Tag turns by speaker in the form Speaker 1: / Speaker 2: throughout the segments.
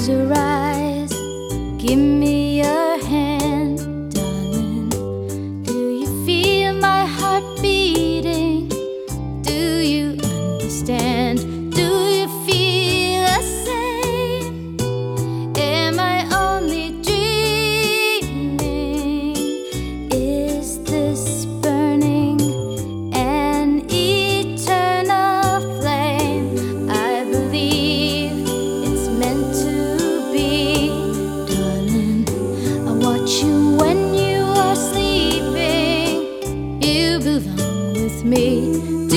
Speaker 1: close your eyes. Give me me.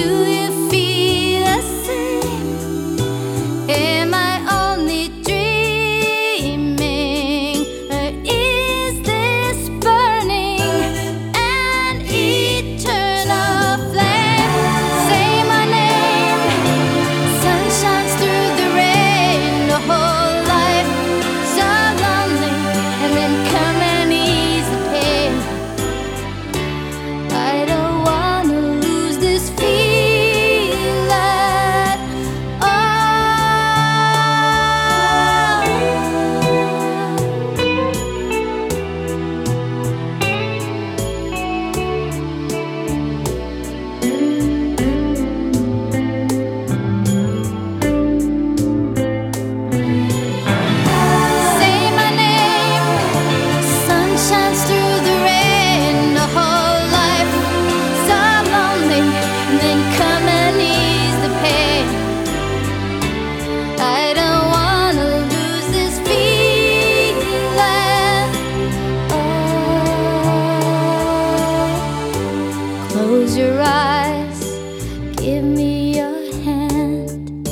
Speaker 1: your hand.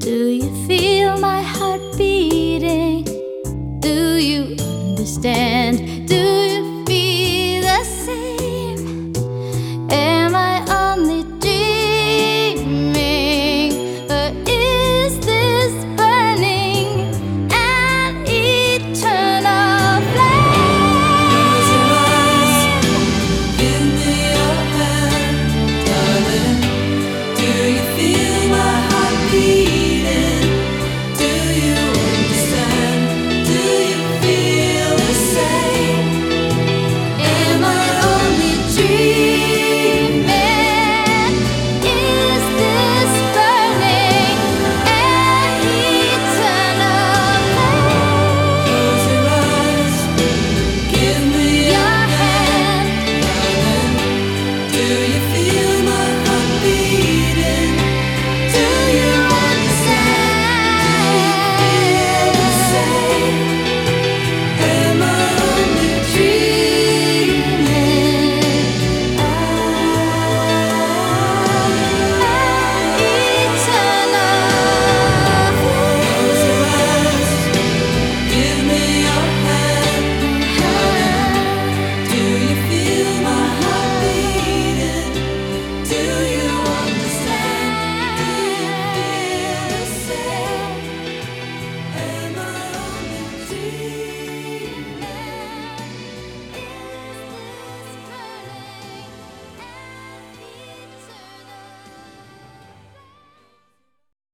Speaker 1: Do you feel my heart beating? Do you understand? Do